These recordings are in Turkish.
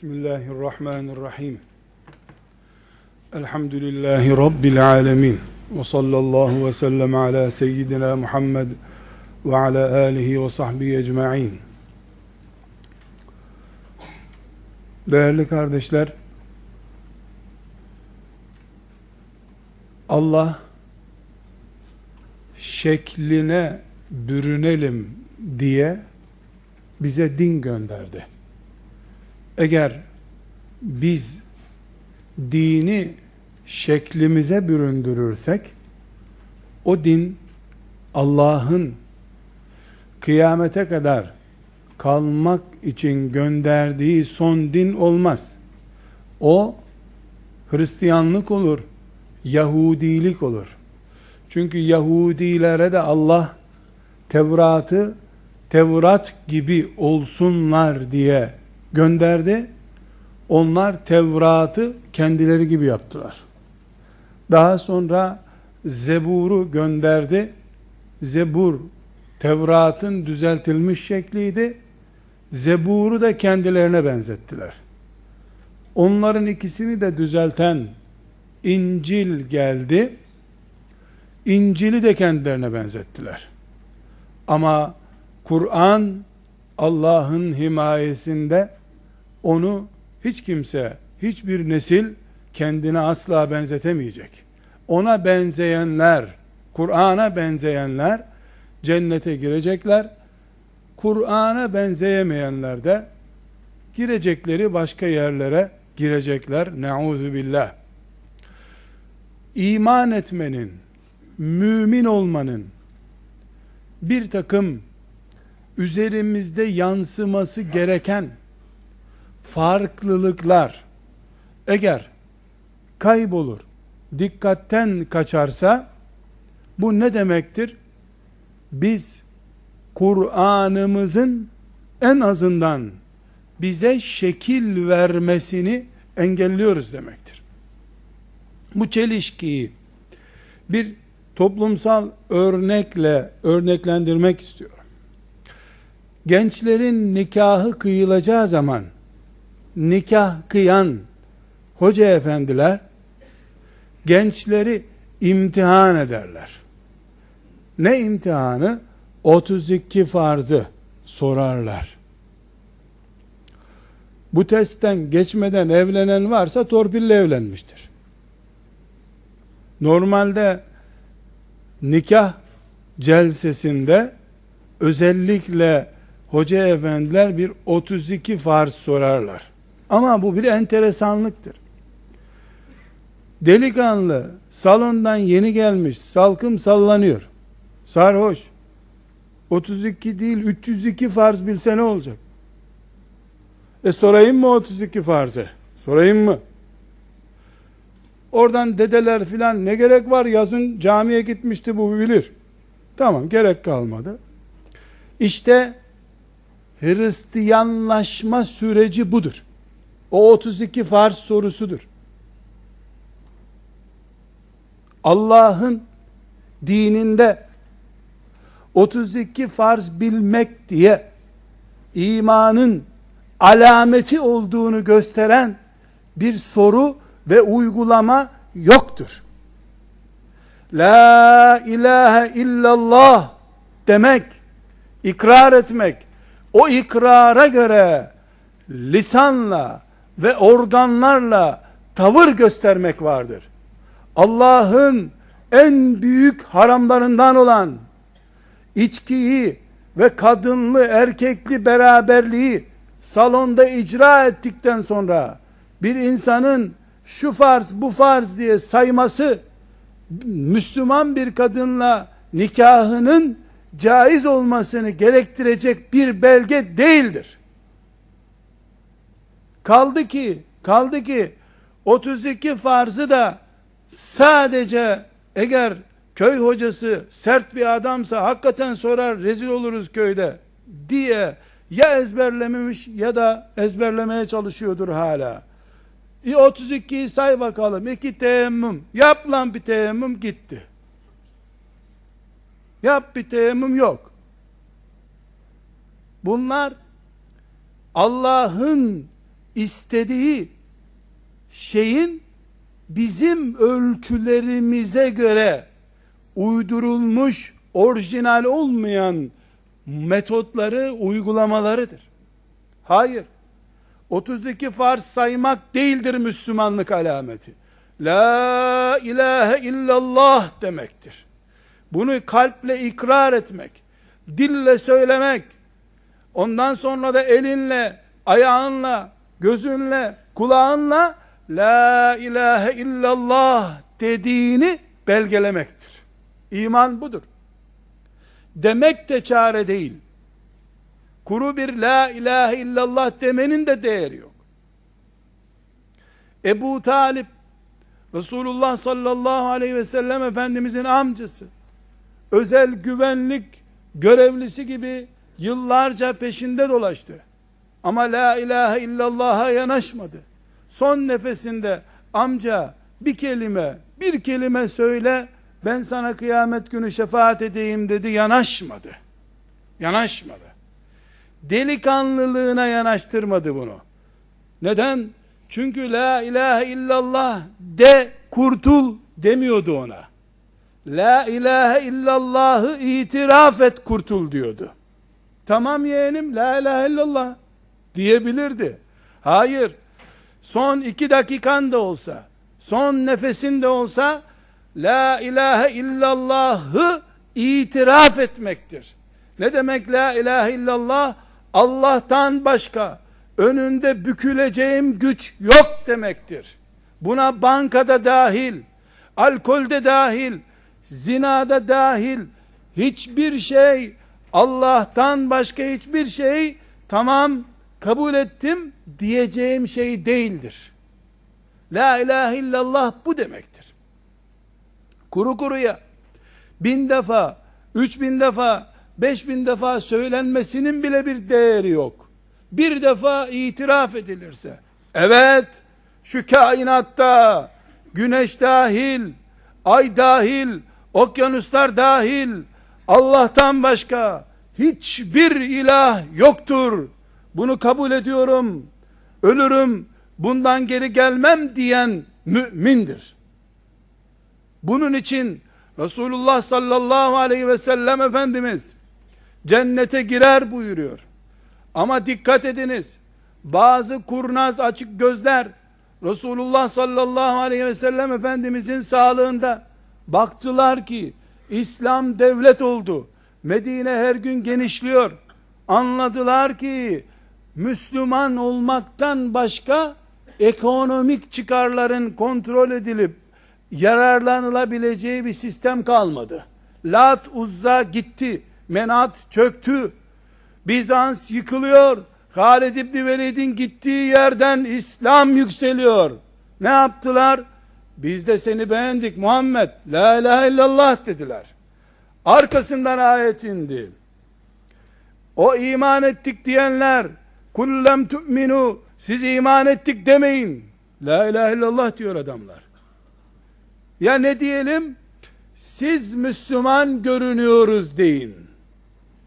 Bismillahirrahmanirrahim. Elhamdülillahi Rabbil alemin. Ve sallallahu ve sellem ala seyyidina Muhammed ve ala alihi ve sahbihi ecma'in. Değerli kardeşler, Allah şekline bürünelim diye bize din gönderdi. Eğer biz dini şeklimize büründürürsek o din Allah'ın kıyamete kadar kalmak için gönderdiği son din olmaz. O Hristiyanlık olur, Yahudilik olur. Çünkü Yahudilere de Allah Tevrat'ı Tevrat gibi olsunlar diye gönderdi. Onlar Tevrat'ı kendileri gibi yaptılar. Daha sonra Zebur'u gönderdi. Zebur Tevrat'ın düzeltilmiş şekliydi. Zebur'u da kendilerine benzettiler. Onların ikisini de düzelten İncil geldi. İncil'i de kendilerine benzettiler. Ama Kur'an Allah'ın himayesinde onu hiç kimse, hiçbir nesil kendine asla benzetemeyecek. Ona benzeyenler, Kur'an'a benzeyenler cennete girecekler. Kur'an'a benzeyemeyenler de girecekleri başka yerlere girecekler. Nauzu billah. İman etmenin, mümin olmanın bir takım üzerimizde yansıması gereken farklılıklar eğer kaybolur, dikkatten kaçarsa bu ne demektir? Biz Kur'an'ımızın en azından bize şekil vermesini engelliyoruz demektir. Bu çelişkiyi bir toplumsal örnekle örneklendirmek istiyorum. Gençlerin nikahı kıyılacağı zaman nikah kıyan hoca efendiler gençleri imtihan ederler. Ne imtihanı? 32 farzı sorarlar. Bu testten geçmeden evlenen varsa torpille evlenmiştir. Normalde nikah celsesinde özellikle hoca efendiler bir 32 farz sorarlar. Ama bu bir enteresanlıktır. Delikanlı salondan yeni gelmiş, salkım sallanıyor. Sarhoş. 32 değil 302 farz bilse ne olacak? E sorayım mı 32 farzı? Sorayım mı? Oradan dedeler filan ne gerek var yazın camiye gitmişti bu bilir. Tamam gerek kalmadı. İşte Hristiyanlaşma süreci budur. O 32 farz sorusudur. Allah'ın dininde 32 farz bilmek diye imanın alameti olduğunu gösteren bir soru ve uygulama yoktur. La ilahe illallah demek, ikrar etmek, o ikrara göre lisanla ve organlarla tavır göstermek vardır. Allah'ın en büyük haramlarından olan içkiyi ve kadınlı erkekli beraberliği salonda icra ettikten sonra bir insanın şu farz bu farz diye sayması Müslüman bir kadınla nikahının caiz olmasını gerektirecek bir belge değildir. Kaldı ki, kaldı ki 32 farzı da sadece eğer köy hocası sert bir adamsa hakikaten sorar rezil oluruz köyde diye ya ezberlememiş ya da ezberlemeye çalışıyordur hala. E 32'yi say bakalım. iki teyemmüm. Yap lan bir teyemmüm gitti. Yap bir teyemmüm yok. Bunlar Allah'ın istediği şeyin bizim ölçülerimize göre uydurulmuş, orijinal olmayan metotları, uygulamalarıdır. Hayır. 32 farz saymak değildir Müslümanlık alameti. La ilahe illallah demektir. Bunu kalple ikrar etmek, dille söylemek, ondan sonra da elinle, ayağınla, gözünle, kulağınla La ilahe illallah dediğini belgelemektir. İman budur. Demek de çare değil. Kuru bir la ilahe illallah demenin de değeri yok. Ebu Talip Resulullah sallallahu aleyhi ve sellem Efendimizin amcası özel güvenlik görevlisi gibi yıllarca peşinde dolaştı. Ama la ilahe illallah'a yanaşmadı. Son nefesinde amca bir kelime, bir kelime söyle ben sana kıyamet günü şefaat edeyim dedi yanaşmadı. Yanaşmadı. Delikanlılığına yanaştırmadı bunu. Neden? Çünkü la ilahe illallah de kurtul demiyordu ona. La ilahe illallahı itiraf et kurtul diyordu. Tamam yeğenim la ilahe illallah diyebilirdi. Hayır. Son iki dakikan da olsa, son nefesin de olsa la ilahe illallahı itiraf etmektir. Ne demek la ilahe illallah? Allah'tan başka önünde büküleceğim güç yok demektir. Buna bankada dahil, alkolde dahil, zinada dahil, hiçbir şey, Allah'tan başka hiçbir şey, tamam kabul ettim diyeceğim şey değildir. La ilahe illallah bu demektir. Kuru kuruya, bin defa, üç bin defa, beş bin defa söylenmesinin bile bir değeri yok. Bir defa itiraf edilirse, evet, şu kainatta, güneş dahil, ay dahil, okyanuslar dahil, Allah'tan başka hiçbir ilah yoktur. Bunu kabul ediyorum. Ölürüm, bundan geri gelmem diyen mümindir. Bunun için Resulullah sallallahu aleyhi ve sellem Efendimiz cennete girer buyuruyor. Ama dikkat ediniz. Bazı kurnaz açık gözler Resulullah sallallahu aleyhi ve sellem Efendimizin sağlığında baktılar ki İslam devlet oldu. Medine her gün genişliyor. Anladılar ki Müslüman olmaktan başka ekonomik çıkarların kontrol edilip yararlanılabileceği bir sistem kalmadı. Lat Uzza gitti. Menat çöktü. Bizans yıkılıyor. Halid İbni Velid'in gittiği yerden İslam yükseliyor. Ne yaptılar? Biz de seni beğendik Muhammed. La ilahe illallah dediler. Arkasından ayet indi. O iman ettik diyenler kullem tu'minu siz iman ettik demeyin. La ilahe illallah diyor adamlar. Ya ne diyelim? Siz Müslüman görünüyoruz deyin.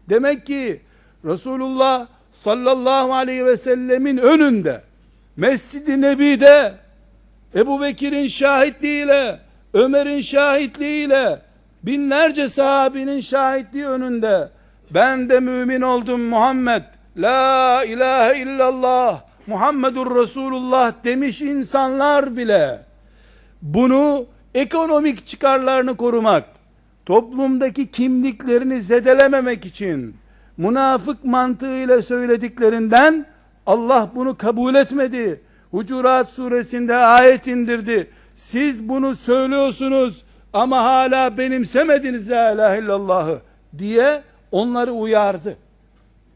Demek ki Resulullah sallallahu aleyhi ve sellemin önünde Mescid-i Nebi'de Ebu Bekir'in şahitliğiyle Ömer'in şahitliğiyle binlerce sahabinin şahitliği önünde ben de mümin oldum Muhammed La ilahe illallah Muhammedur Resulullah demiş insanlar bile bunu ekonomik çıkarlarını korumak, toplumdaki kimliklerini zedelememek için münafık mantığıyla söylediklerinden Allah bunu kabul etmedi. Hucurat suresinde ayet indirdi. Siz bunu söylüyorsunuz ama hala benimsemediniz la ilahe illallahı diye onları uyardı.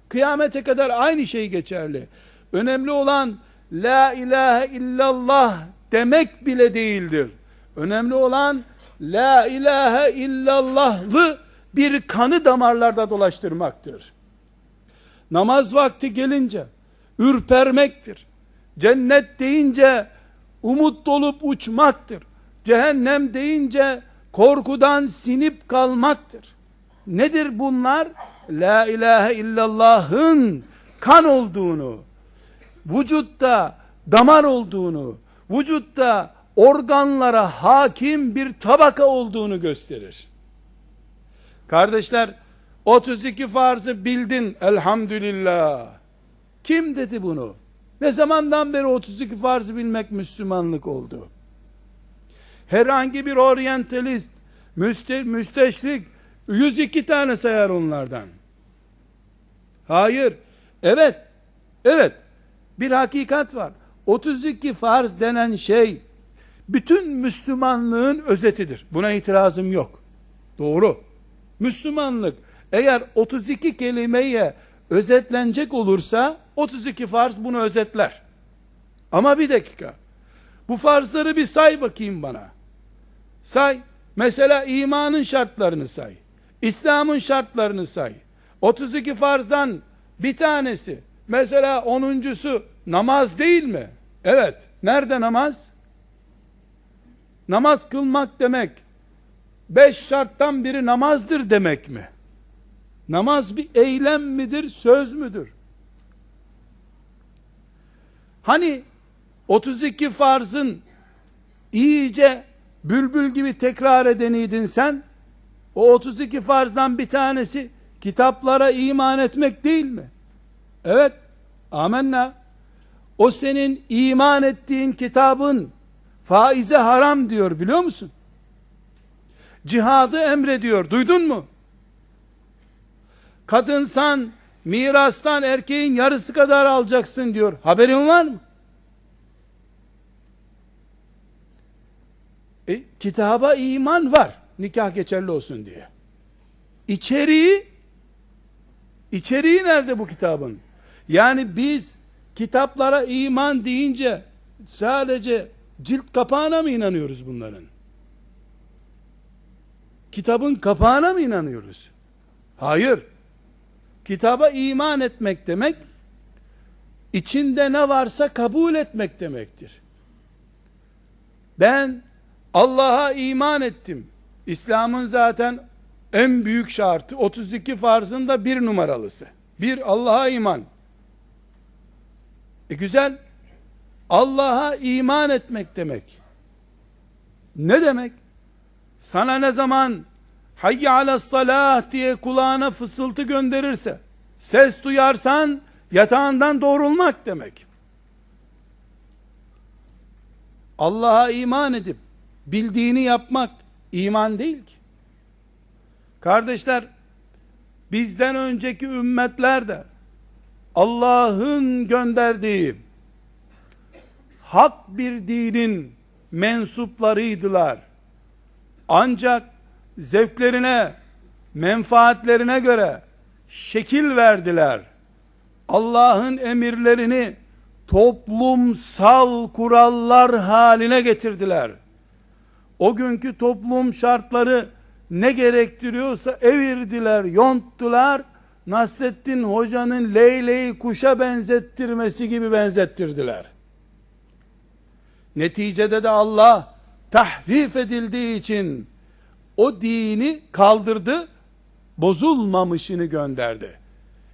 Kıyamete kadar aynı şey geçerli. Önemli olan la ilahe illallah demek bile değildir. Önemli olan la ilahe illallahlı bir kanı damarlarda dolaştırmaktır. Namaz vakti gelince ürpermektir. Cennet deyince umut dolup uçmaktır. Cehennem deyince korkudan sinip kalmaktır. Nedir bunlar? La ilahe illallah'ın kan olduğunu, vücutta damar olduğunu, vücutta organlara hakim bir tabaka olduğunu gösterir. Kardeşler 32 farzı bildin elhamdülillah. Kim dedi bunu? Ne zamandan beri 32 farzı bilmek Müslümanlık oldu? Herhangi bir oryantalist, müste, müsteşrik 102 tane sayar onlardan. Hayır. Evet. Evet. Bir hakikat var. 32 farz denen şey bütün Müslümanlığın özetidir. Buna itirazım yok. Doğru. Müslümanlık eğer 32 kelimeye özetlenecek olursa 32 farz bunu özetler. Ama bir dakika. Bu farzları bir say bakayım bana. Say. Mesela imanın şartlarını say. İslam'ın şartlarını say. 32 farzdan bir tanesi. Mesela onuncusu namaz değil mi? Evet. Nerede namaz? Namaz kılmak demek. Beş şarttan biri namazdır demek mi? Namaz bir eylem midir, söz müdür? Hani 32 farzın iyice bülbül gibi tekrar edeniydin sen? O 32 farzdan bir tanesi kitaplara iman etmek değil mi? Evet. Amenna. O senin iman ettiğin kitabın faize haram diyor biliyor musun? Cihadı emrediyor. Duydun mu? Kadınsan mirastan erkeğin yarısı kadar alacaksın diyor. Haberin var mı? E, kitaba iman var. Nikah geçerli olsun diye. İçeriği içeriği nerede bu kitabın? Yani biz kitaplara iman deyince sadece cilt kapağına mı inanıyoruz bunların? Kitabın kapağına mı inanıyoruz? Hayır. Kitaba iman etmek demek, içinde ne varsa kabul etmek demektir. Ben Allah'a iman ettim. İslam'ın zaten en büyük şartı 32 farzın da bir numaralısı. Bir Allah'a iman. E güzel. Allah'a iman etmek demek. Ne demek? Sana ne zaman hayy ala salah diye kulağına fısıltı gönderirse, ses duyarsan yatağından doğrulmak demek. Allah'a iman edip bildiğini yapmak iman değil ki. Kardeşler, bizden önceki ümmetler de Allah'ın gönderdiği hak bir dinin mensuplarıydılar. Ancak zevklerine, menfaatlerine göre şekil verdiler. Allah'ın emirlerini toplumsal kurallar haline getirdiler. O günkü toplum şartları ne gerektiriyorsa evirdiler, yonttular. Nasrettin Hoca'nın Leyle'yi kuşa benzettirmesi gibi benzettirdiler. Neticede de Allah tahrif edildiği için o dini kaldırdı, bozulmamışını gönderdi.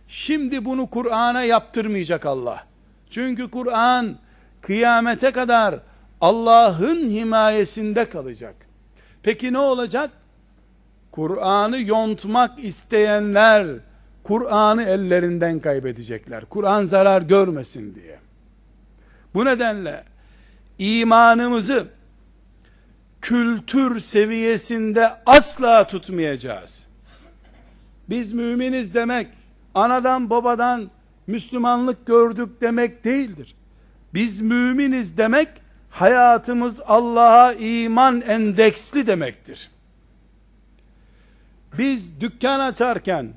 Şimdi bunu Kur'an'a yaptırmayacak Allah. Çünkü Kur'an kıyamete kadar Allah'ın himayesinde kalacak. Peki ne olacak? Kur'an'ı yontmak isteyenler Kur'an'ı ellerinden kaybedecekler. Kur'an zarar görmesin diye. Bu nedenle imanımızı kültür seviyesinde asla tutmayacağız. Biz müminiz demek, anadan babadan Müslümanlık gördük demek değildir. Biz müminiz demek, hayatımız Allah'a iman endeksli demektir. Biz dükkan açarken,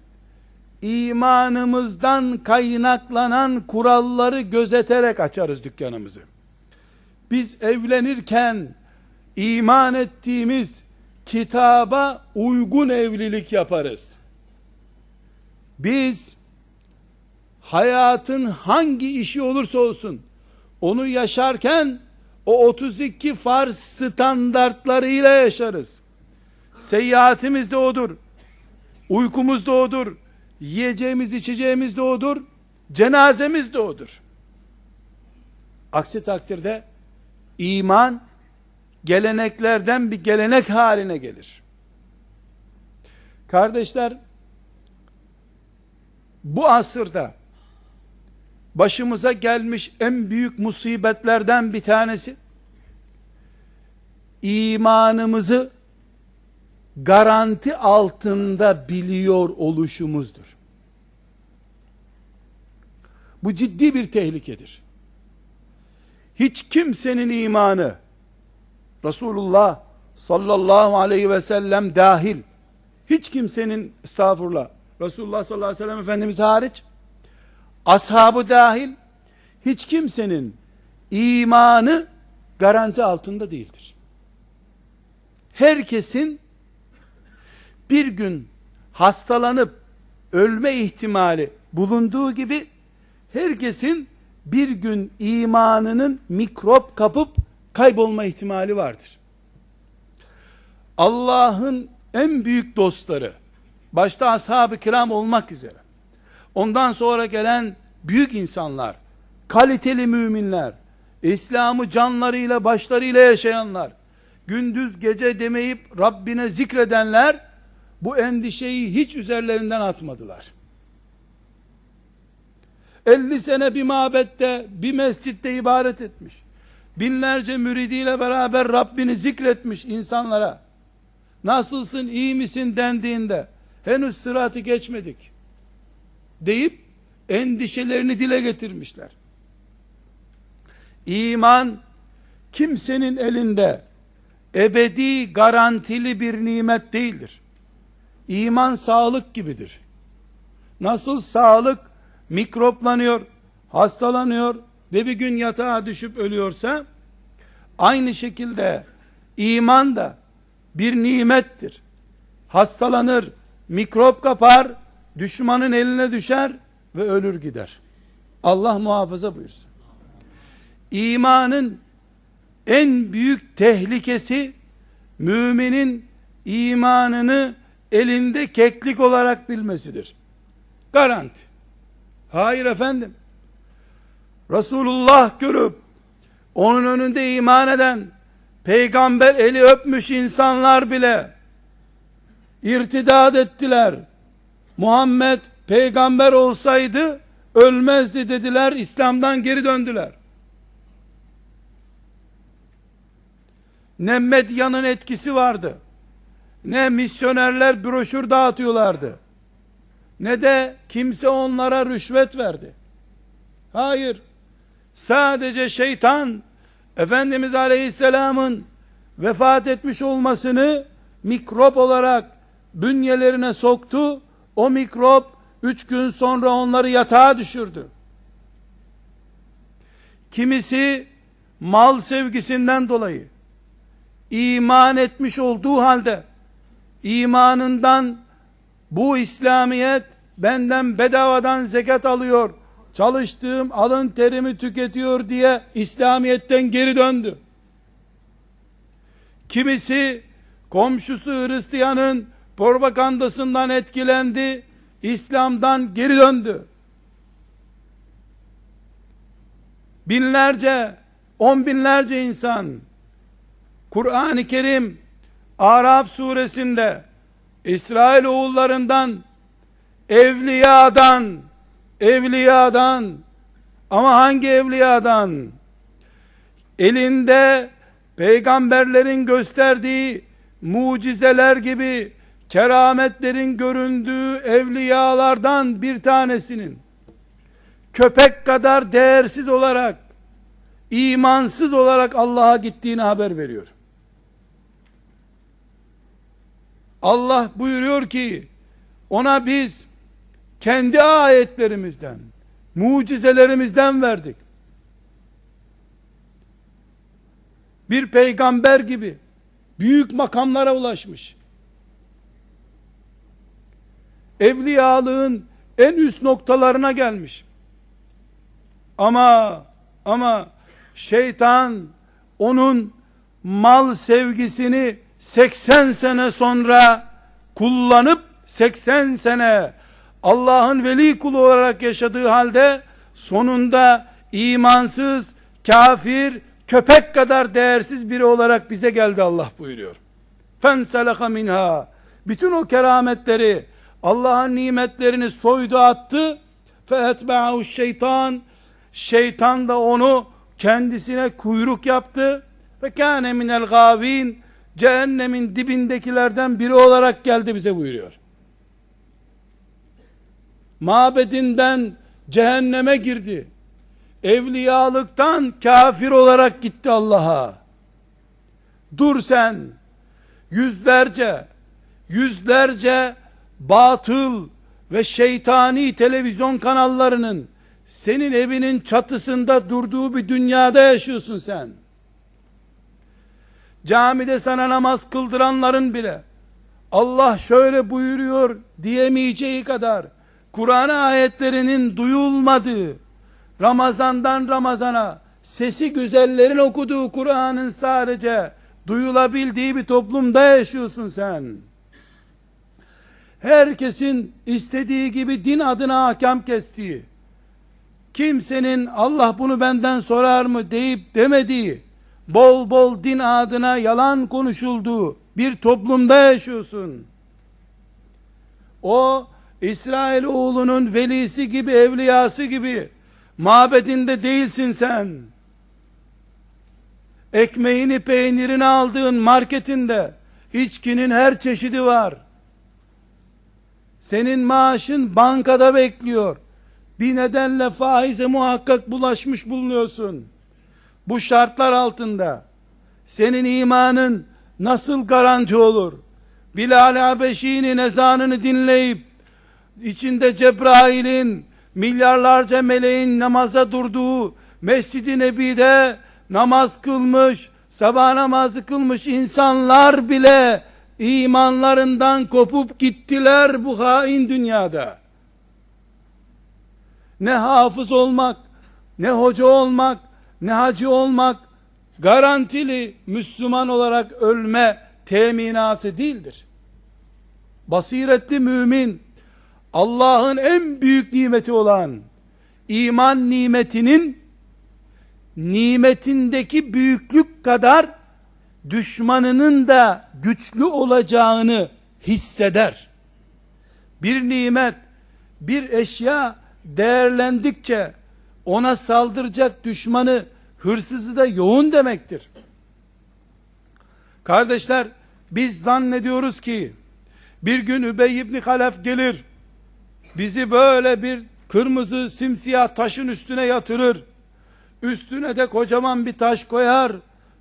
imanımızdan kaynaklanan kuralları gözeterek açarız dükkanımızı. Biz evlenirken, iman ettiğimiz kitaba uygun evlilik yaparız. Biz hayatın hangi işi olursa olsun onu yaşarken o 32 farz standartlarıyla yaşarız. Seyahatimiz de odur. Uykumuz da odur. Yiyeceğimiz içeceğimiz de odur. Cenazemiz de odur. Aksi takdirde iman geleneklerden bir gelenek haline gelir. Kardeşler bu asırda başımıza gelmiş en büyük musibetlerden bir tanesi imanımızı garanti altında biliyor oluşumuzdur. Bu ciddi bir tehlikedir. Hiç kimsenin imanı Resulullah sallallahu aleyhi ve sellem dahil hiç kimsenin estağfurullah Resulullah sallallahu aleyhi ve sellem Efendimiz hariç ashabı dahil hiç kimsenin imanı garanti altında değildir. Herkesin bir gün hastalanıp ölme ihtimali bulunduğu gibi herkesin bir gün imanının mikrop kapıp kaybolma ihtimali vardır. Allah'ın en büyük dostları başta ashab-ı kiram olmak üzere ondan sonra gelen büyük insanlar kaliteli müminler İslam'ı canlarıyla başlarıyla yaşayanlar gündüz gece demeyip Rabbine zikredenler bu endişeyi hiç üzerlerinden atmadılar. 50 sene bir mabette, bir mescitte ibaret etmiş. Binlerce müridiyle beraber Rabbini zikretmiş insanlara. Nasılsın, iyi misin dendiğinde, henüz sıratı geçmedik. Deyip, endişelerini dile getirmişler. İman, kimsenin elinde, ebedi garantili bir nimet değildir. İman sağlık gibidir. Nasıl sağlık mikroplanıyor, hastalanıyor ve bir gün yatağa düşüp ölüyorsa aynı şekilde iman da bir nimettir. Hastalanır, mikrop kapar, düşmanın eline düşer ve ölür gider. Allah muhafaza buyursun. İmanın en büyük tehlikesi müminin imanını elinde keklik olarak bilmesidir. Garanti. Hayır efendim. Resulullah görüp onun önünde iman eden peygamber eli öpmüş insanlar bile irtidat ettiler. Muhammed peygamber olsaydı ölmezdi dediler. İslam'dan geri döndüler. Ne medyanın etkisi vardı. Ne misyonerler broşür dağıtıyorlardı ne de kimse onlara rüşvet verdi. Hayır. Sadece şeytan Efendimiz Aleyhisselam'ın vefat etmiş olmasını mikrop olarak bünyelerine soktu. O mikrop üç gün sonra onları yatağa düşürdü. Kimisi mal sevgisinden dolayı iman etmiş olduğu halde imanından bu İslamiyet benden bedavadan zekat alıyor, çalıştığım alın terimi tüketiyor diye İslamiyet'ten geri döndü. Kimisi komşusu Hristiyanın propagandasından etkilendi, İslam'dan geri döndü. Binlerce, on binlerce insan Kur'an-ı Kerim Araf suresinde İsrail oğullarından evliyadan evliyadan ama hangi evliyadan elinde peygamberlerin gösterdiği mucizeler gibi kerametlerin göründüğü evliyalardan bir tanesinin köpek kadar değersiz olarak imansız olarak Allah'a gittiğini haber veriyor. Allah buyuruyor ki ona biz kendi ayetlerimizden mucizelerimizden verdik. Bir peygamber gibi büyük makamlara ulaşmış. Evliyalığın en üst noktalarına gelmiş. Ama ama şeytan onun mal sevgisini 80 sene sonra kullanıp 80 sene Allah'ın veli kulu olarak yaşadığı halde sonunda imansız, kafir, köpek kadar değersiz biri olarak bize geldi Allah buyuruyor. Fenselaka minha. Bütün o kerametleri, Allah'ın nimetlerini soydu attı. Feetba'u şeytan. Şeytan da onu kendisine kuyruk yaptı. Ve kâne minel gâvîn. Cehennemin dibindekilerden biri olarak geldi bize buyuruyor. Mabedinden cehenneme girdi. Evliyalıktan kafir olarak gitti Allah'a. Dur sen. Yüzlerce, yüzlerce batıl ve şeytani televizyon kanallarının senin evinin çatısında durduğu bir dünyada yaşıyorsun sen. Camide sana namaz kıldıranların bile Allah şöyle buyuruyor diyemeyeceği kadar Kur'an ayetlerinin duyulmadığı Ramazandan Ramazana sesi güzellerin okuduğu Kur'an'ın sadece duyulabildiği bir toplumda yaşıyorsun sen. Herkesin istediği gibi din adına hakem kestiği, kimsenin Allah bunu benden sorar mı deyip demediği, bol bol din adına yalan konuşulduğu bir toplumda yaşıyorsun. O İsrail oğlunun velisi gibi, evliyası gibi mabedinde değilsin sen. Ekmeğini, peynirini aldığın marketinde içkinin her çeşidi var. Senin maaşın bankada bekliyor. Bir nedenle faize muhakkak bulaşmış bulunuyorsun. Bu şartlar altında senin imanın nasıl garanti olur? Bilal Habeşi'nin ezanını dinleyip içinde Cebrail'in milyarlarca meleğin namaza durduğu Mescid-i Nebi'de namaz kılmış, sabah namazı kılmış insanlar bile imanlarından kopup gittiler bu hain dünyada. Ne hafız olmak, ne hoca olmak, ne hacı olmak garantili Müslüman olarak ölme teminatı değildir. Basiretli mümin Allah'ın en büyük nimeti olan iman nimetinin nimetindeki büyüklük kadar düşmanının da güçlü olacağını hisseder. Bir nimet, bir eşya değerlendikçe ona saldıracak düşmanı, hırsızı da yoğun demektir. Kardeşler, biz zannediyoruz ki bir gün Übey ibn Halef gelir, bizi böyle bir kırmızı simsiyah taşın üstüne yatırır, üstüne de kocaman bir taş koyar,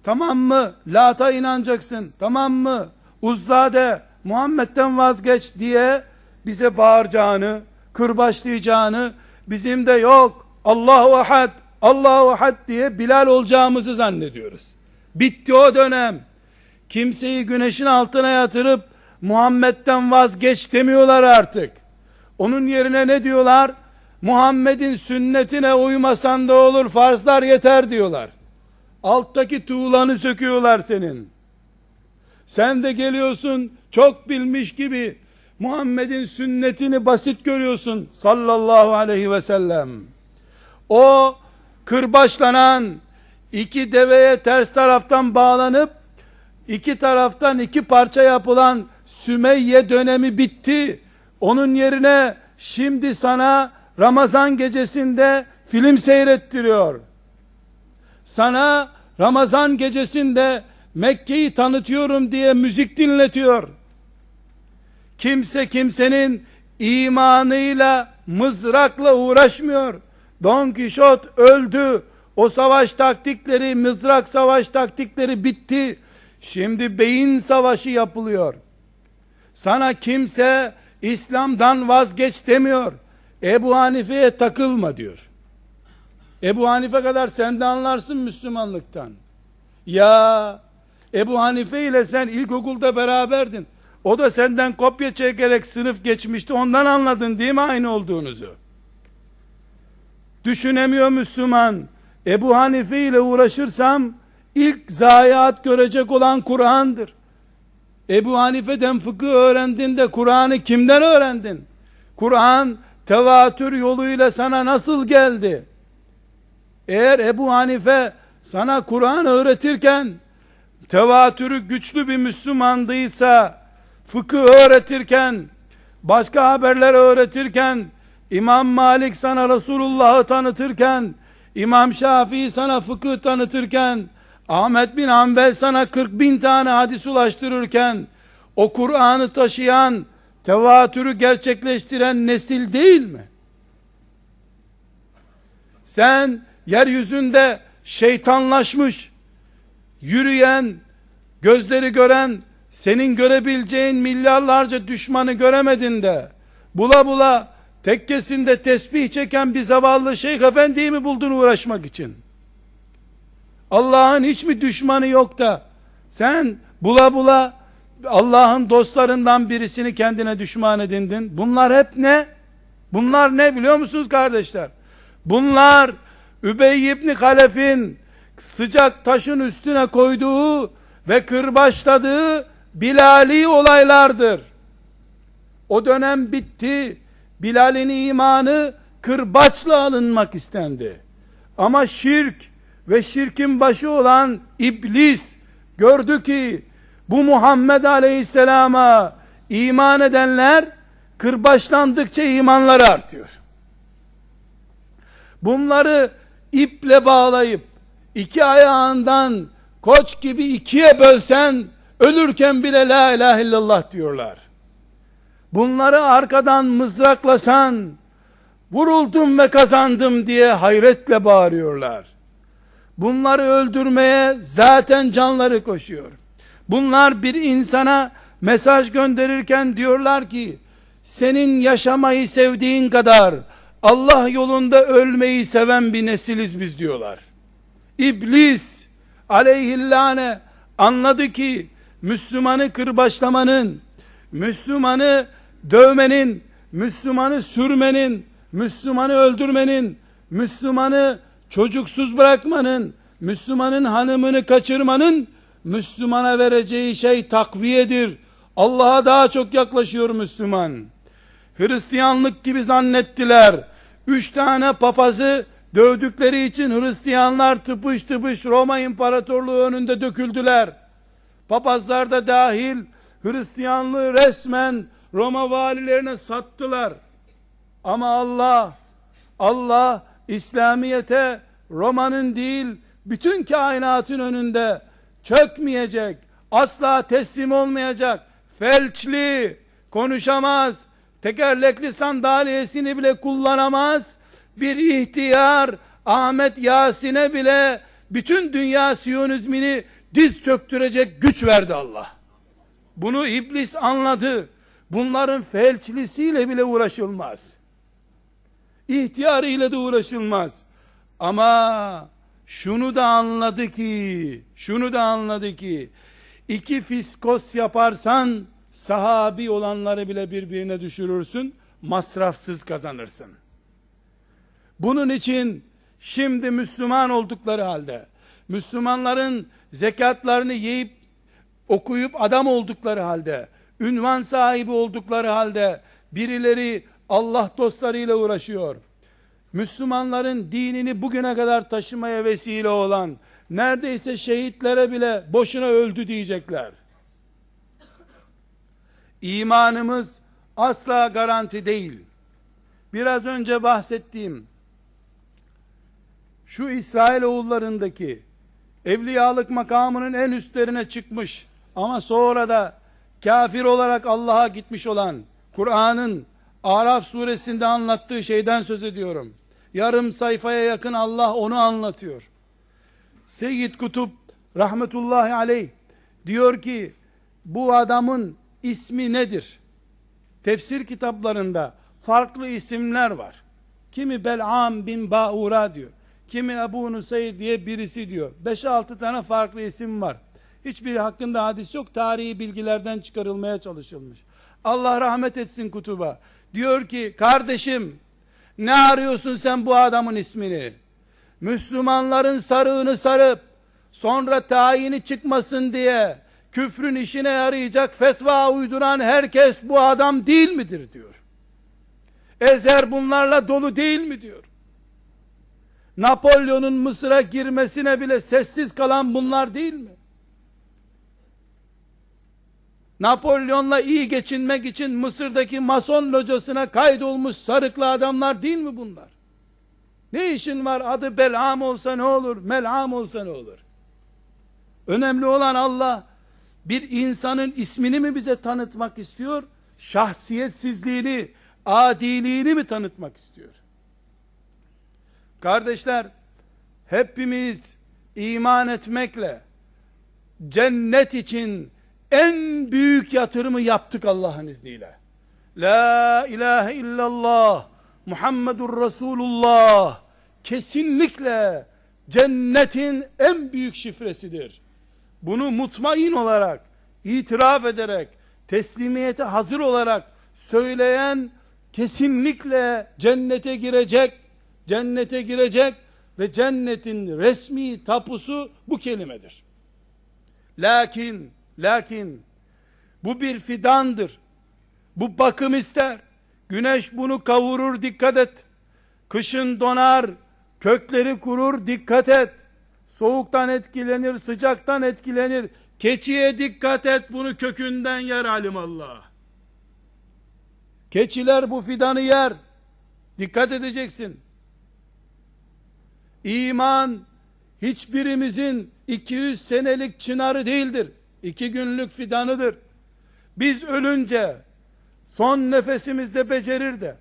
tamam mı? Lata inanacaksın, tamam mı? Uzzade, Muhammed'den vazgeç diye bize bağıracağını, kırbaçlayacağını, bizim de yok, Allahu ahad, Allahu ahad diye Bilal olacağımızı zannediyoruz. Bitti o dönem. Kimseyi güneşin altına yatırıp Muhammed'den vazgeç demiyorlar artık. Onun yerine ne diyorlar? Muhammed'in sünnetine uymasan da olur farzlar yeter diyorlar. Alttaki tuğlanı söküyorlar senin. Sen de geliyorsun çok bilmiş gibi Muhammed'in sünnetini basit görüyorsun sallallahu aleyhi ve sellem. O kırbaçlanan iki deveye ters taraftan bağlanıp iki taraftan iki parça yapılan Sümeyye dönemi bitti. Onun yerine şimdi sana Ramazan gecesinde film seyrettiriyor. Sana Ramazan gecesinde Mekke'yi tanıtıyorum diye müzik dinletiyor. Kimse kimsenin imanıyla mızrakla uğraşmıyor. Don Kişot öldü. O savaş taktikleri, mızrak savaş taktikleri bitti. Şimdi beyin savaşı yapılıyor. Sana kimse İslam'dan vazgeç demiyor. Ebu Hanife'ye takılma diyor. Ebu Hanife kadar sen de anlarsın Müslümanlıktan. Ya Ebu Hanife ile sen ilkokulda beraberdin. O da senden kopya çekerek sınıf geçmişti. Ondan anladın değil mi aynı olduğunuzu? Düşünemiyor Müslüman. Ebu Hanife ile uğraşırsam ilk zayiat görecek olan Kur'an'dır. Ebu Hanife'den fıkıh öğrendin de Kur'an'ı kimden öğrendin? Kur'an tevatür yoluyla sana nasıl geldi? Eğer Ebu Hanife sana Kur'an öğretirken tevatürü güçlü bir Müslümandıysa fıkıh öğretirken başka haberler öğretirken İmam Malik sana Resulullah'ı tanıtırken İmam Şafii sana fıkıh tanıtırken Ahmet bin Hanbel sana 40 bin tane hadis ulaştırırken o Kur'an'ı taşıyan tevatürü gerçekleştiren nesil değil mi? Sen yeryüzünde şeytanlaşmış, yürüyen, gözleri gören, senin görebileceğin milyarlarca düşmanı göremedin de, bula bula tekkesinde tesbih çeken bir zavallı şeyh efendiyi mi buldun uğraşmak için? Allah'ın hiç mi düşmanı yok da, sen bula bula Allah'ın dostlarından birisini kendine düşman edindin. Bunlar hep ne? Bunlar ne biliyor musunuz kardeşler? Bunlar Übey ibn Halef'in sıcak taşın üstüne koyduğu ve kırbaçladığı Bilali olaylardır. O dönem bitti. Bilal'in imanı kırbaçla alınmak istendi. Ama şirk ve şirkin başı olan iblis gördü ki bu Muhammed Aleyhisselam'a iman edenler kırbaçlandıkça imanları artıyor. Bunları iple bağlayıp iki ayağından koç gibi ikiye bölsen ölürken bile la ilahe illallah diyorlar. Bunları arkadan mızraklasan vuruldum ve kazandım diye hayretle bağırıyorlar. Bunları öldürmeye zaten canları koşuyor. Bunlar bir insana mesaj gönderirken diyorlar ki senin yaşamayı sevdiğin kadar Allah yolunda ölmeyi seven bir nesiliz biz diyorlar. İblis aleyhillâne anladı ki Müslümanı kırbaçlamanın, Müslümanı dövmenin, Müslümanı sürmenin, Müslümanı öldürmenin, Müslümanı çocuksuz bırakmanın, Müslümanın hanımını kaçırmanın Müslümana vereceği şey takviyedir. Allah'a daha çok yaklaşıyor Müslüman. Hristiyanlık gibi zannettiler. Üç tane papazı dövdükleri için Hristiyanlar tıpış tıpış Roma İmparatorluğu önünde döküldüler. Papazlar da dahil Hristiyanlığı resmen Roma valilerine sattılar. Ama Allah, Allah İslamiyete Roma'nın değil bütün kainatın önünde çökmeyecek, asla teslim olmayacak, felçli, konuşamaz, tekerlekli sandalyesini bile kullanamaz, bir ihtiyar Ahmet Yasin'e bile bütün dünya siyonizmini diz çöktürecek güç verdi Allah. Bunu iblis anladı. Bunların felçlisiyle bile uğraşılmaz. İhtiyarıyla da uğraşılmaz. Ama şunu da anladı ki, şunu da anladı ki, iki fiskos yaparsan, sahabi olanları bile birbirine düşürürsün, masrafsız kazanırsın. Bunun için, şimdi Müslüman oldukları halde, Müslümanların zekatlarını yiyip, okuyup adam oldukları halde, ünvan sahibi oldukları halde, birileri Allah dostlarıyla uğraşıyor. Müslümanların dinini bugüne kadar taşımaya vesile olan, neredeyse şehitlere bile boşuna öldü diyecekler. İmanımız asla garanti değil. Biraz önce bahsettiğim şu İsrail oğullarındaki evliyalık makamının en üstlerine çıkmış ama sonra da kafir olarak Allah'a gitmiş olan Kur'an'ın Araf suresinde anlattığı şeyden söz ediyorum. Yarım sayfaya yakın Allah onu anlatıyor. Seyyid Kutup rahmetullahi aleyh diyor ki bu adamın ismi nedir? Tefsir kitaplarında farklı isimler var. Kimi Bel'am bin Ba'ura diyor. Kimi Ebu Nusayr diye birisi diyor. 5-6 tane farklı isim var. Hiçbiri hakkında hadis yok. Tarihi bilgilerden çıkarılmaya çalışılmış. Allah rahmet etsin kutuba. Diyor ki kardeşim ne arıyorsun sen bu adamın ismini? Müslümanların sarığını sarıp sonra tayini çıkmasın diye küfrün işine yarayacak fetva uyduran herkes bu adam değil midir diyor. Ezer bunlarla dolu değil mi diyor. Napolyon'un Mısır'a girmesine bile sessiz kalan bunlar değil mi? Napolyon'la iyi geçinmek için Mısır'daki mason locasına kaydolmuş sarıklı adamlar değil mi bunlar? Ne işin var adı Bel'am olsa ne olur, Mel'am olsa ne olur? Önemli olan Allah bir insanın ismini mi bize tanıtmak istiyor? Şahsiyetsizliğini, adiliğini mi tanıtmak istiyor? Kardeşler, hepimiz iman etmekle cennet için en büyük yatırımı yaptık Allah'ın izniyle. La ilahe illallah Muhammedur Resulullah kesinlikle cennetin en büyük şifresidir. Bunu mutmain olarak, itiraf ederek, teslimiyete hazır olarak söyleyen kesinlikle cennete girecek, cennete girecek ve cennetin resmi tapusu bu kelimedir. Lakin, lakin bu bir fidandır. Bu bakım ister. Güneş bunu kavurur dikkat et. Kışın donar, kökleri kurur dikkat et. Soğuktan etkilenir, sıcaktan etkilenir. Keçiye dikkat et bunu kökünden yer alimallah. Keçiler bu fidanı yer. Dikkat edeceksin. İman hiçbirimizin 200 senelik çınarı değildir. İki günlük fidanıdır. Biz ölünce son nefesimizde becerir de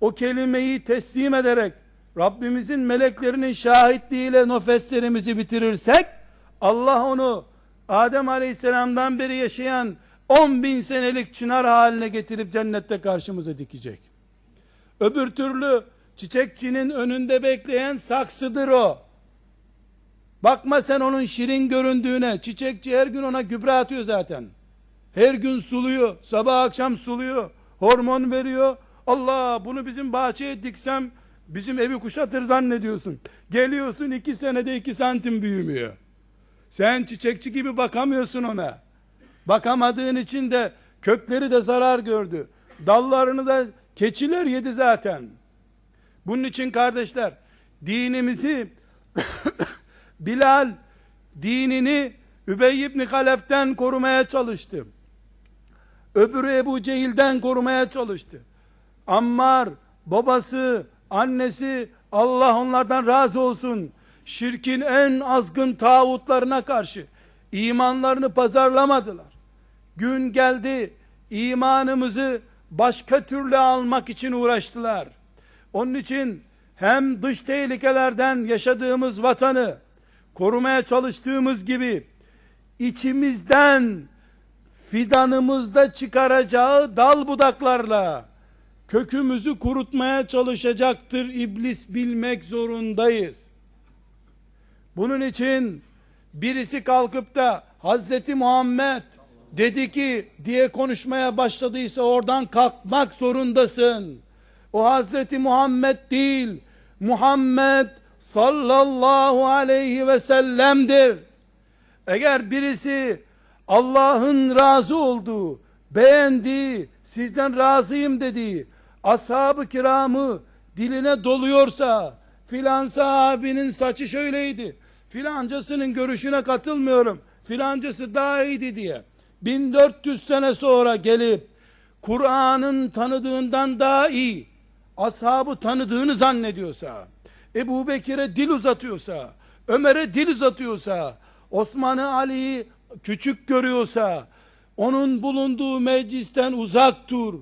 o kelimeyi teslim ederek Rabbimizin meleklerinin şahitliğiyle nefeslerimizi bitirirsek Allah onu Adem Aleyhisselam'dan beri yaşayan 10 bin senelik çınar haline getirip cennette karşımıza dikecek. Öbür türlü çiçekçinin önünde bekleyen saksıdır o. Bakma sen onun şirin göründüğüne. Çiçekçi her gün ona gübre atıyor zaten. Her gün suluyor. Sabah akşam suluyor. Hormon veriyor. Allah bunu bizim bahçeye diksem bizim evi kuşatır zannediyorsun. Geliyorsun iki senede iki santim büyümüyor. Sen çiçekçi gibi bakamıyorsun ona. Bakamadığın için de kökleri de zarar gördü. Dallarını da keçiler yedi zaten. Bunun için kardeşler dinimizi Bilal dinini Übey ibn Halef'ten korumaya çalıştı. Öbürü Ebu Cehil'den korumaya çalıştı. Ammar, babası, annesi, Allah onlardan razı olsun. Şirkin en azgın tağutlarına karşı imanlarını pazarlamadılar. Gün geldi, imanımızı başka türlü almak için uğraştılar. Onun için hem dış tehlikelerden yaşadığımız vatanı korumaya çalıştığımız gibi içimizden fidanımızda çıkaracağı dal budaklarla kökümüzü kurutmaya çalışacaktır iblis bilmek zorundayız. Bunun için birisi kalkıp da Hazreti Muhammed dedi ki diye konuşmaya başladıysa oradan kalkmak zorundasın. O Hazreti Muhammed değil, Muhammed sallallahu aleyhi ve sellem'dir. Eğer birisi Allah'ın razı olduğu, beğendiği, sizden razıyım dediği ashab-ı kiramı diline doluyorsa, filan sahabinin saçı şöyleydi, filancasının görüşüne katılmıyorum, filancası daha iyiydi diye, 1400 sene sonra gelip, Kur'an'ın tanıdığından daha iyi, ashabı tanıdığını zannediyorsa, Ebu Bekir'e dil uzatıyorsa, Ömer'e dil uzatıyorsa, Osman'ı Ali'yi küçük görüyorsa, onun bulunduğu meclisten uzak dur.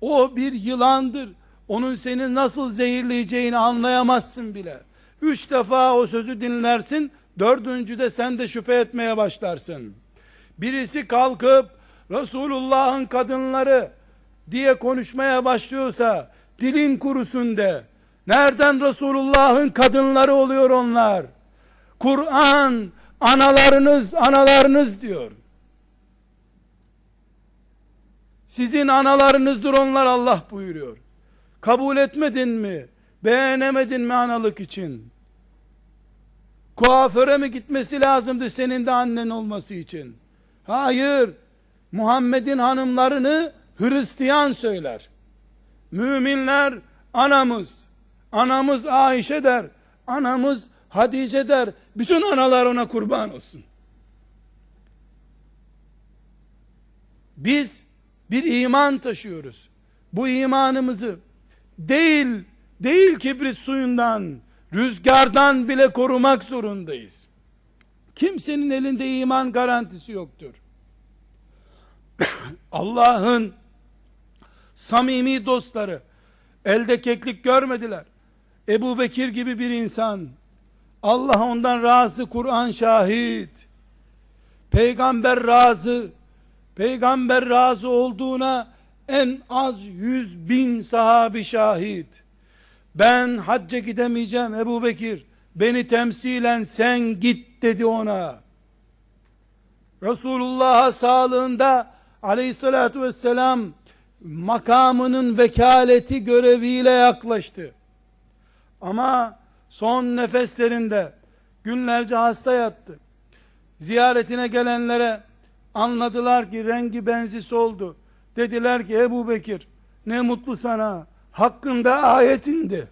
O bir yılandır. Onun seni nasıl zehirleyeceğini anlayamazsın bile. Üç defa o sözü dinlersin, dördüncüde sen de şüphe etmeye başlarsın. Birisi kalkıp, Resulullah'ın kadınları diye konuşmaya başlıyorsa, dilin kurusun de. Nereden Resulullah'ın kadınları oluyor onlar? Kur'an analarınız analarınız diyor. Sizin analarınızdır onlar Allah buyuruyor. Kabul etmedin mi? Beğenemedin mi analık için? Kuaföre mi gitmesi lazımdı senin de annen olması için? Hayır. Muhammed'in hanımlarını Hristiyan söyler. Müminler anamız, anamız Ayşe der, Anamız Hatice der. Bütün analar ona kurban olsun. Biz bir iman taşıyoruz. Bu imanımızı değil, değil kibrit suyundan, rüzgardan bile korumak zorundayız. Kimsenin elinde iman garantisi yoktur. Allah'ın samimi dostları elde keklik görmediler. Ebu Bekir gibi bir insan. Allah ondan razı Kur'an şahit. Peygamber razı peygamber razı olduğuna en az yüz bin sahabi şahit. Ben hacca gidemeyeceğim Ebu Bekir. Beni temsilen sen git dedi ona. Resulullah'a sağlığında aleyhissalatü vesselam makamının vekaleti göreviyle yaklaştı. Ama son nefeslerinde günlerce hasta yattı. Ziyaretine gelenlere anladılar ki rengi benzi soldu. Dediler ki Ebu Bekir ne mutlu sana hakkında ayetindi.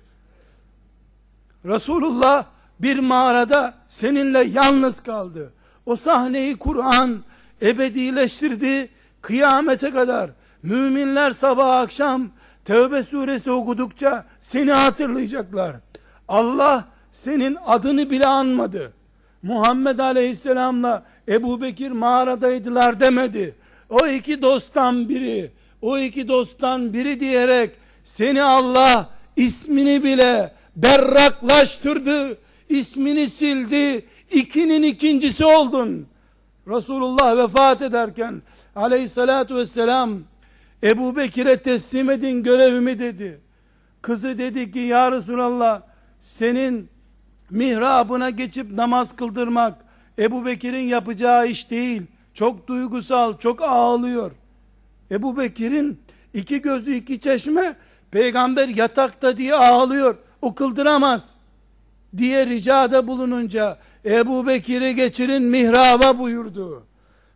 Resulullah bir mağarada seninle yalnız kaldı. O sahneyi Kur'an ebedileştirdi kıyamete kadar. Müminler sabah akşam Tevbe suresi okudukça seni hatırlayacaklar. Allah senin adını bile anmadı. Muhammed Aleyhisselam'la Ebu Bekir mağaradaydılar demedi. O iki dosttan biri, o iki dosttan biri diyerek seni Allah ismini bile berraklaştırdı, ismini sildi, ikinin ikincisi oldun. Resulullah vefat ederken aleyhissalatu vesselam Ebu Bekir'e teslim edin görevimi dedi. Kızı dedi ki ya Resulallah senin mihrabına geçip namaz kıldırmak Ebu Bekir'in yapacağı iş değil. Çok duygusal, çok ağlıyor. Ebu Bekir'in iki gözü iki çeşme peygamber yatakta diye ağlıyor. O kıldıramaz diye ricada bulununca Ebu Bekir'i geçirin mihraba buyurdu.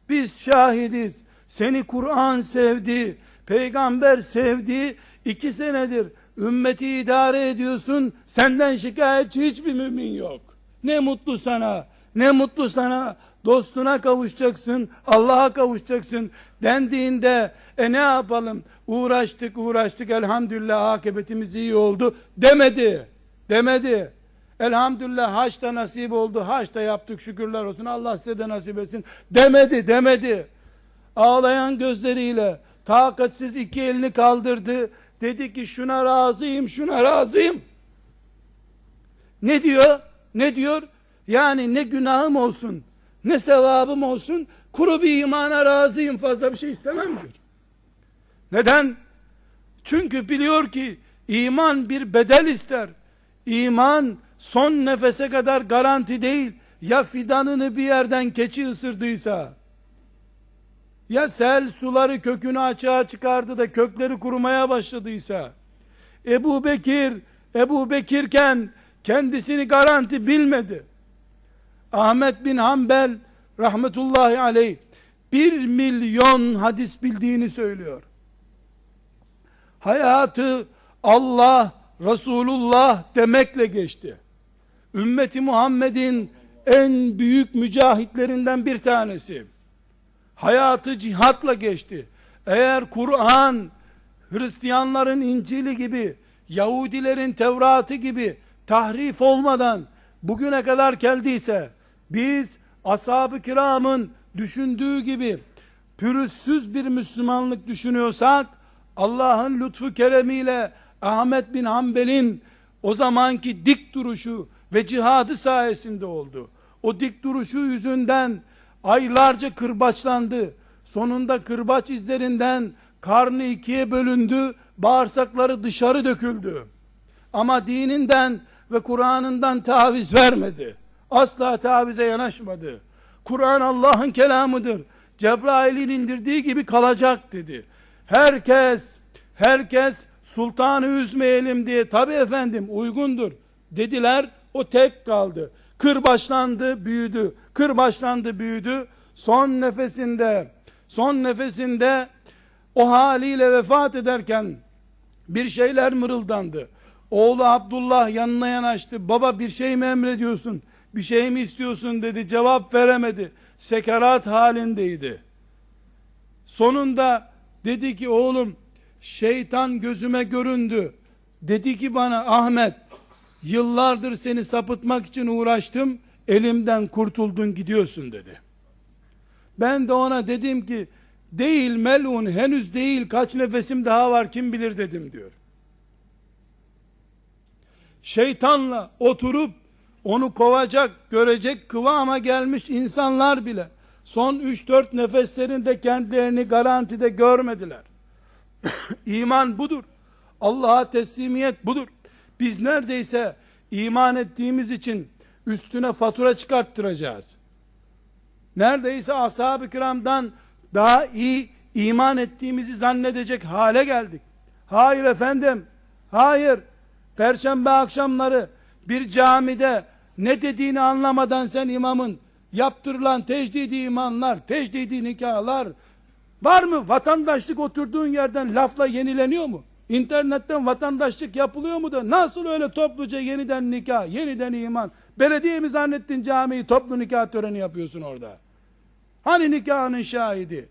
Biz şahidiz. Seni Kur'an sevdi. Peygamber sevdi. iki senedir ümmeti idare ediyorsun. Senden şikayetçi hiçbir mümin yok. Ne mutlu sana. Ne mutlu sana. Dostuna kavuşacaksın. Allah'a kavuşacaksın. Dendiğinde e ne yapalım? Uğraştık uğraştık elhamdülillah akıbetimiz iyi oldu. Demedi. Demedi. Elhamdülillah haç da nasip oldu. Haç da yaptık şükürler olsun. Allah size de nasip etsin. Demedi demedi. Ağlayan gözleriyle takatsiz iki elini kaldırdı. Dedi ki şuna razıyım şuna razıyım. Ne diyor? Ne diyor? Yani ne günahım olsun ne sevabım olsun kuru bir imana razıyım fazla bir şey istemem diyor. Neden? Çünkü biliyor ki iman bir bedel ister. İman son nefese kadar garanti değil. Ya fidanını bir yerden keçi ısırdıysa, ya sel suları kökünü açığa çıkardı da kökleri kurumaya başladıysa, Ebu Bekir, Ebu Bekirken kendisini garanti bilmedi. Ahmet bin Hanbel rahmetullahi aleyh bir milyon hadis bildiğini söylüyor. Hayatı Allah, Resulullah demekle geçti ümmeti Muhammed'in en büyük mücahitlerinden bir tanesi. Hayatı cihatla geçti. Eğer Kur'an Hristiyanların İncil'i gibi, Yahudilerin Tevrat'ı gibi tahrif olmadan bugüne kadar geldiyse biz ashab-ı kiramın düşündüğü gibi pürüzsüz bir Müslümanlık düşünüyorsak Allah'ın lütfu keremiyle Ahmet bin Hanbel'in o zamanki dik duruşu ve cihadı sayesinde oldu. O dik duruşu yüzünden aylarca kırbaçlandı. Sonunda kırbaç izlerinden karnı ikiye bölündü, bağırsakları dışarı döküldü. Ama dininden ve Kur'an'ından taviz vermedi. Asla tavize yanaşmadı. Kur'an Allah'ın kelamıdır. Cebrail'in indirdiği gibi kalacak dedi. Herkes, herkes sultanı üzmeyelim diye tabi efendim uygundur dediler. O tek kaldı. Kırbaçlandı, büyüdü. Kırbaçlandı, büyüdü. Son nefesinde, son nefesinde o haliyle vefat ederken bir şeyler mırıldandı. Oğlu Abdullah yanına yanaştı. Baba bir şey mi emrediyorsun? Bir şey mi istiyorsun dedi. Cevap veremedi. Sekerat halindeydi. Sonunda dedi ki oğlum şeytan gözüme göründü. Dedi ki bana Ahmet yıllardır seni sapıtmak için uğraştım. Elimden kurtuldun gidiyorsun dedi. Ben de ona dedim ki değil melun henüz değil kaç nefesim daha var kim bilir dedim diyor. Şeytanla oturup onu kovacak, görecek kıvama gelmiş insanlar bile son 3-4 nefeslerinde kendilerini garantide görmediler. İman budur. Allah'a teslimiyet budur. Biz neredeyse iman ettiğimiz için üstüne fatura çıkarttıracağız. Neredeyse ashab-ı kiramdan daha iyi iman ettiğimizi zannedecek hale geldik. Hayır efendim, hayır. Perşembe akşamları bir camide ne dediğini anlamadan sen imamın yaptırılan tecdidi imanlar, tecdidi nikahlar var mı? Vatandaşlık oturduğun yerden lafla yenileniyor mu? İnternetten vatandaşlık yapılıyor mu da nasıl öyle topluca yeniden nikah, yeniden iman? Belediye mi zannettin camiyi toplu nikah töreni yapıyorsun orada? Hani nikahının şahidi?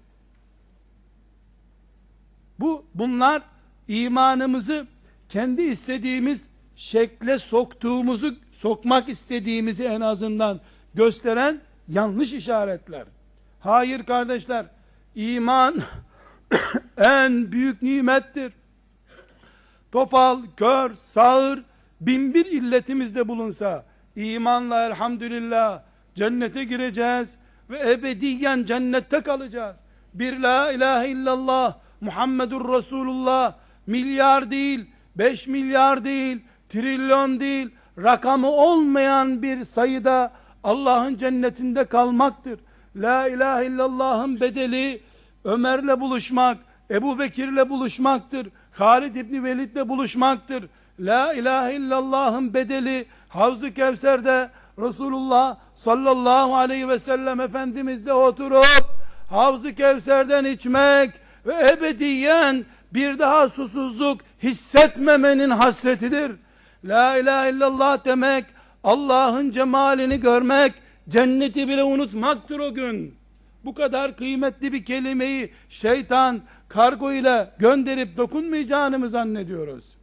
Bu bunlar imanımızı kendi istediğimiz şekle soktuğumuzu sokmak istediğimizi en azından gösteren yanlış işaretler. Hayır kardeşler, iman en büyük nimettir. Topal, kör, sağır, bin bir illetimiz de bulunsa, imanla elhamdülillah cennete gireceğiz ve ebediyen cennette kalacağız. Bir la ilahe illallah Muhammedur Resulullah milyar değil, beş milyar değil, trilyon değil, rakamı olmayan bir sayıda Allah'ın cennetinde kalmaktır. La ilahe illallah'ın bedeli Ömer'le buluşmak, Ebu Bekir'le buluşmaktır. Halid İbni Velid'le buluşmaktır. La ilahe illallah'ın bedeli Havz-ı Kevser'de Resulullah sallallahu aleyhi ve sellem Efendimizle oturup Havz-ı Kevser'den içmek ve ebediyen bir daha susuzluk hissetmemenin hasretidir. La ilahe illallah demek, Allah'ın cemalini görmek, cenneti bile unutmaktır o gün. Bu kadar kıymetli bir kelimeyi şeytan kargo ile gönderip dokunmayacağını mı zannediyoruz?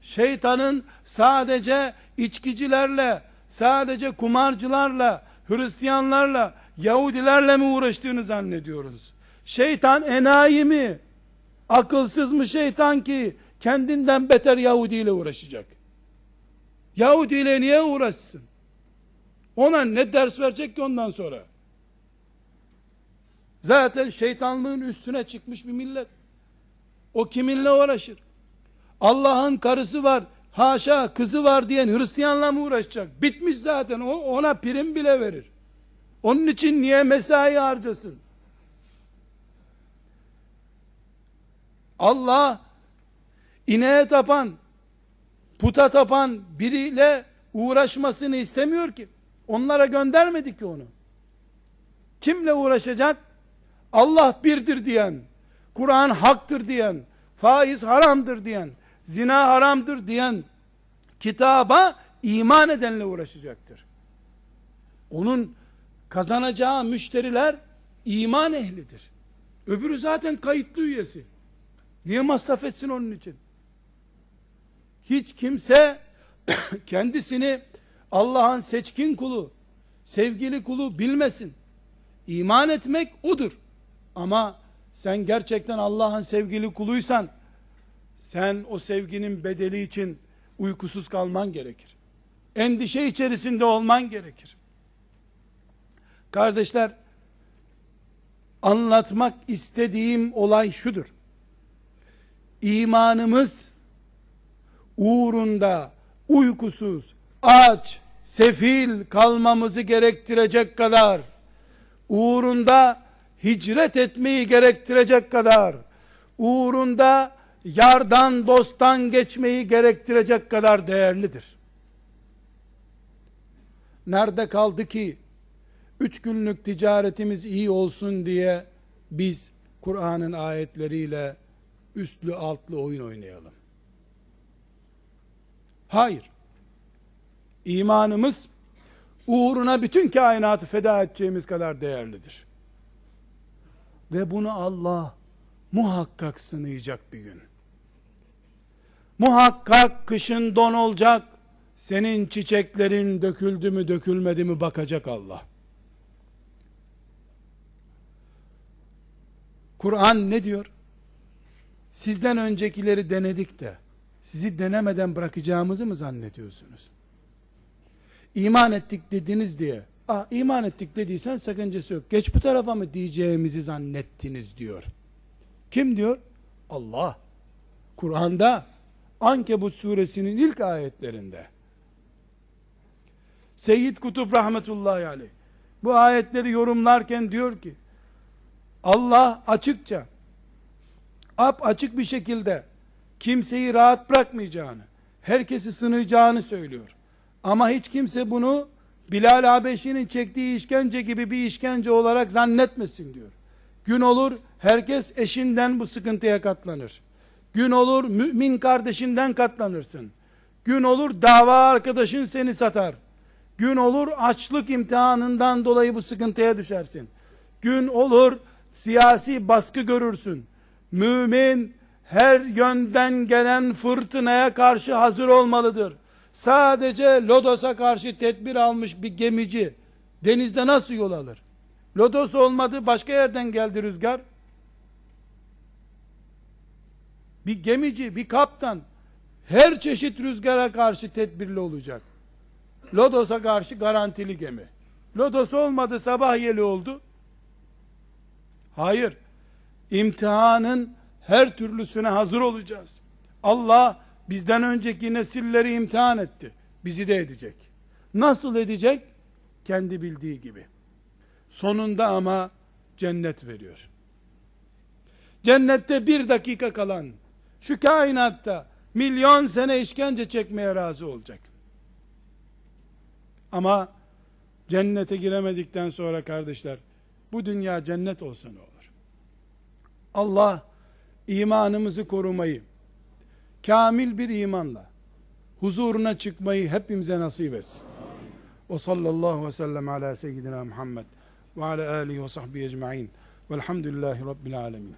Şeytanın sadece içkicilerle, sadece kumarcılarla, Hristiyanlarla, Yahudilerle mi uğraştığını zannediyoruz? Şeytan enayi mi? Akılsız mı şeytan ki kendinden beter Yahudi ile uğraşacak? Yahudi ile niye uğraşsın? Ona ne ders verecek ki ondan sonra? Zaten şeytanlığın üstüne çıkmış bir millet. O kiminle uğraşır? Allah'ın karısı var, haşa kızı var diyen Hristiyanla mı uğraşacak? Bitmiş zaten. O ona prim bile verir. Onun için niye mesai harcasın? Allah ineğe tapan, puta tapan biriyle uğraşmasını istemiyor ki. Onlara göndermedi ki onu. Kimle uğraşacak? Allah birdir diyen, Kur'an haktır diyen, faiz haramdır diyen, zina haramdır diyen kitaba iman edenle uğraşacaktır. Onun kazanacağı müşteriler iman ehlidir. Öbürü zaten kayıtlı üyesi. Niye masraf etsin onun için? Hiç kimse kendisini Allah'ın seçkin kulu, sevgili kulu bilmesin. İman etmek odur. Ama sen gerçekten Allah'ın sevgili kuluysan, sen o sevginin bedeli için uykusuz kalman gerekir. Endişe içerisinde olman gerekir. Kardeşler, anlatmak istediğim olay şudur. İmanımız uğrunda uykusuz, aç, sefil kalmamızı gerektirecek kadar uğrunda hicret etmeyi gerektirecek kadar uğrunda yardan dosttan geçmeyi gerektirecek kadar değerlidir. Nerede kaldı ki üç günlük ticaretimiz iyi olsun diye biz Kur'an'ın ayetleriyle üstlü altlı oyun oynayalım. Hayır. İmanımız uğruna bütün kainatı feda edeceğimiz kadar değerlidir. Ve bunu Allah muhakkak sınayacak bir gün. Muhakkak kışın don olacak. Senin çiçeklerin döküldü mü dökülmedi mi bakacak Allah. Kur'an ne diyor? Sizden öncekileri denedik de sizi denemeden bırakacağımızı mı zannediyorsunuz? İman ettik dediniz diye ah iman ettik dediysen sakıncası yok. Geç bu tarafa mı diyeceğimizi zannettiniz diyor. Kim diyor? Allah. Kur'an'da Ankebut suresinin ilk ayetlerinde Seyyid Kutup rahmetullahi aleyh bu ayetleri yorumlarken diyor ki Allah açıkça ap açık bir şekilde kimseyi rahat bırakmayacağını, herkesi sınayacağını söylüyor. Ama hiç kimse bunu Bilal Habeşi'nin çektiği işkence gibi bir işkence olarak zannetmesin diyor. Gün olur herkes eşinden bu sıkıntıya katlanır. Gün olur mümin kardeşinden katlanırsın. Gün olur dava arkadaşın seni satar. Gün olur açlık imtihanından dolayı bu sıkıntıya düşersin. Gün olur siyasi baskı görürsün. Mümin her yönden gelen fırtınaya karşı hazır olmalıdır. Sadece Lodos'a karşı tedbir almış bir gemici denizde nasıl yol alır? Lodos olmadı başka yerden geldi rüzgar. Bir gemici, bir kaptan her çeşit rüzgara karşı tedbirli olacak. Lodos'a karşı garantili gemi. Lodos olmadı sabah yeli oldu. Hayır. İmtihanın her türlüsüne hazır olacağız. Allah bizden önceki nesilleri imtihan etti. Bizi de edecek. Nasıl edecek? Kendi bildiği gibi. Sonunda ama cennet veriyor. Cennette bir dakika kalan, şu kainatta milyon sene işkence çekmeye razı olacak. Ama cennete giremedikten sonra kardeşler, bu dünya cennet olsa ne olur? Allah imanımızı korumayı, kamil bir imanla huzuruna çıkmayı hepimize nasip etsin. Ve sallallahu ve sellem ala seyyidina Muhammed ve ala alihi ve sahbihi ecma'in velhamdülillahi rabbil alemin.